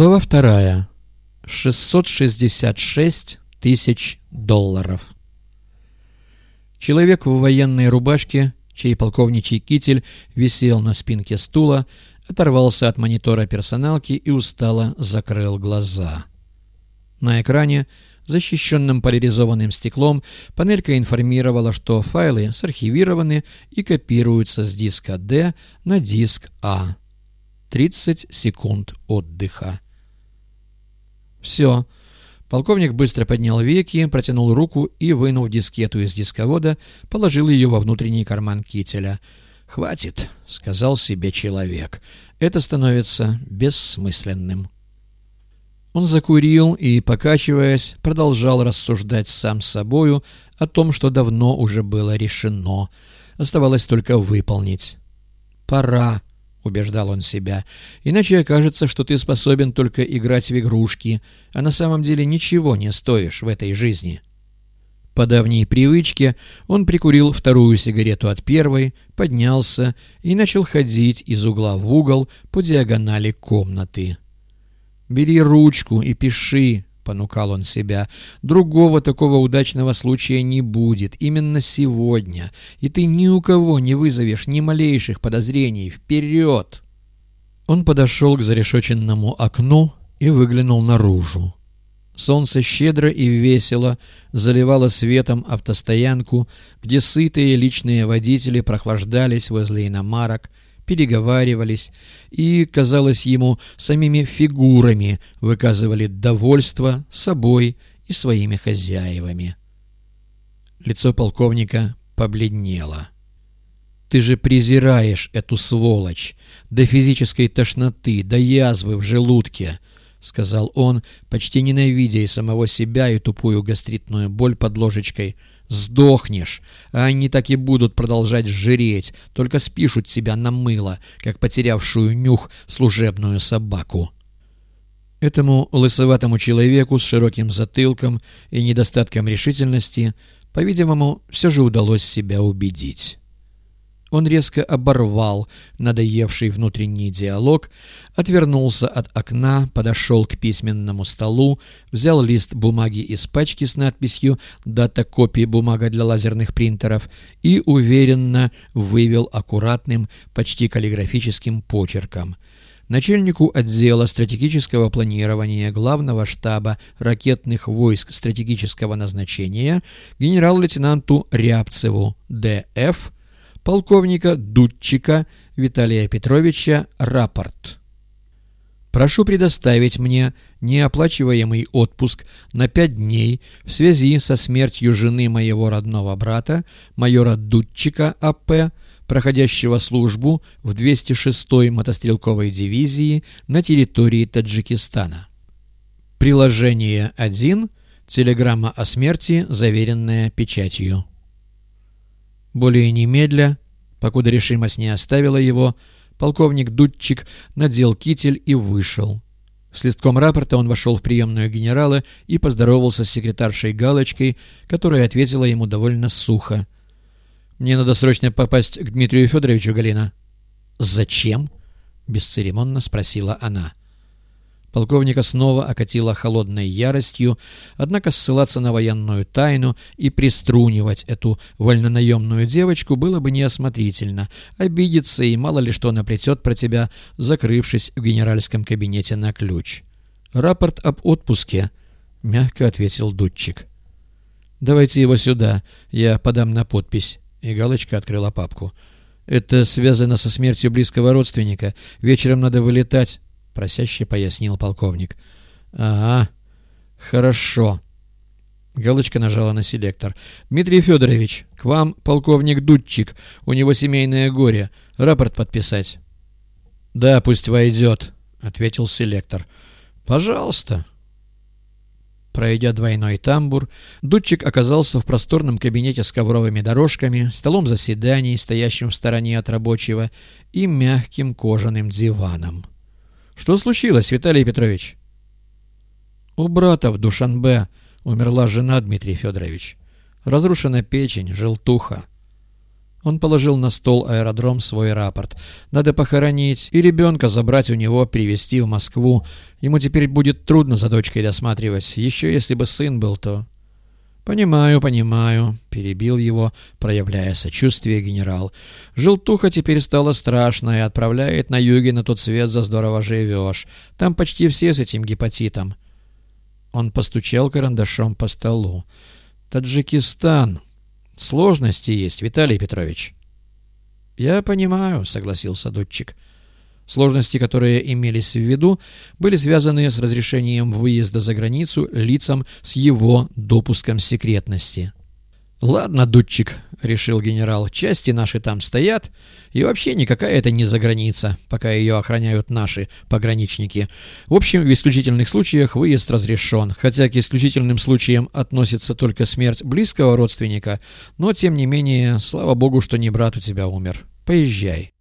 Глава вторая. 666 тысяч долларов. Человек в военной рубашке, чей полковничий китель висел на спинке стула, оторвался от монитора персоналки и устало закрыл глаза. На экране, защищенным поляризованным стеклом, панелька информировала, что файлы сархивированы и копируются с диска D на диск А. 30 секунд отдыха. Все. Полковник быстро поднял веки, протянул руку и, вынув дискету из дисковода, положил ее во внутренний карман кителя. «Хватит», — сказал себе человек. «Это становится бессмысленным». Он закурил и, покачиваясь, продолжал рассуждать сам собою о том, что давно уже было решено. Оставалось только выполнить. «Пора», — убеждал он себя. «Иначе окажется, что ты способен только играть в игрушки, а на самом деле ничего не стоишь в этой жизни». По давней привычке он прикурил вторую сигарету от первой, поднялся и начал ходить из угла в угол по диагонали комнаты. «Бери ручку и пиши», — понукал он себя. «Другого такого удачного случая не будет. Именно сегодня. И ты ни у кого не вызовешь ни малейших подозрений. Вперед!» Он подошел к зарешоченному окну и выглянул наружу. Солнце щедро и весело заливало светом автостоянку, где сытые личные водители прохлаждались возле иномарок, переговаривались и, казалось ему, самими фигурами выказывали довольство собой и своими хозяевами. Лицо полковника побледнело. «Ты же презираешь эту сволочь до физической тошноты, до язвы в желудке», — сказал он, почти ненавидя и самого себя, и тупую гастритную боль под ложечкой — Сдохнешь, а они так и будут продолжать жиреть, только спишут себя на мыло, как потерявшую нюх служебную собаку. Этому лысоватому человеку с широким затылком и недостатком решительности, по-видимому, все же удалось себя убедить. Он резко оборвал надоевший внутренний диалог, отвернулся от окна, подошел к письменному столу, взял лист бумаги из пачки с надписью «Дата копии бумага для лазерных принтеров» и уверенно вывел аккуратным, почти каллиграфическим почерком. Начальнику отдела стратегического планирования Главного штаба ракетных войск стратегического назначения генерал-лейтенанту Рябцеву Д.Ф полковника Дудчика Виталия Петровича рапорт. Прошу предоставить мне неоплачиваемый отпуск на пять дней в связи со смертью жены моего родного брата, майора Дудчика А.П., проходящего службу в 206-й мотострелковой дивизии на территории Таджикистана. Приложение 1. Телеграмма о смерти, заверенная печатью. Более немедля, покуда решимость не оставила его, полковник Дудчик надел китель и вышел. С листком рапорта он вошел в приемную генерала и поздоровался с секретаршей Галочкой, которая ответила ему довольно сухо. «Мне надо срочно попасть к Дмитрию Федоровичу, Галина». «Зачем?» — бесцеремонно спросила она. Полковника снова окатило холодной яростью, однако ссылаться на военную тайну и приструнивать эту вольнонаемную девочку было бы неосмотрительно. Обидеться и мало ли что наплетет про тебя, закрывшись в генеральском кабинете на ключ. «Рапорт об отпуске», — мягко ответил Дудчик. «Давайте его сюда, я подам на подпись». И Галочка открыла папку. «Это связано со смертью близкого родственника. Вечером надо вылетать». — просяще пояснил полковник. «Ага, хорошо». Галочка нажала на селектор. «Дмитрий Федорович, к вам полковник Дудчик. У него семейное горе. Рапорт подписать». «Да, пусть войдет», — ответил селектор. «Пожалуйста». Пройдя двойной тамбур, Дудчик оказался в просторном кабинете с ковровыми дорожками, столом заседаний, стоящим в стороне от рабочего, и мягким кожаным диваном. Что случилось, Виталий Петрович? У брата в Душанбе умерла жена Дмитрий Федорович. Разрушена печень, желтуха. Он положил на стол аэродром свой рапорт. Надо похоронить и ребенка забрать у него, привезти в Москву. Ему теперь будет трудно за дочкой досматривать. Еще если бы сын был, то... «Понимаю, понимаю», — перебил его, проявляя сочувствие генерал. «Желтуха теперь стала страшной, отправляет на юге на тот свет за здорово живешь. Там почти все с этим гепатитом». Он постучал карандашом по столу. «Таджикистан. Сложности есть, Виталий Петрович». «Я понимаю», — согласился дочек. Сложности, которые имелись в виду, были связаны с разрешением выезда за границу лицам с его допуском секретности. «Ладно, дудчик», — решил генерал, — «части наши там стоят, и вообще никакая это не за граница, пока ее охраняют наши пограничники. В общем, в исключительных случаях выезд разрешен, хотя к исключительным случаям относится только смерть близкого родственника, но, тем не менее, слава богу, что не брат у тебя умер. Поезжай».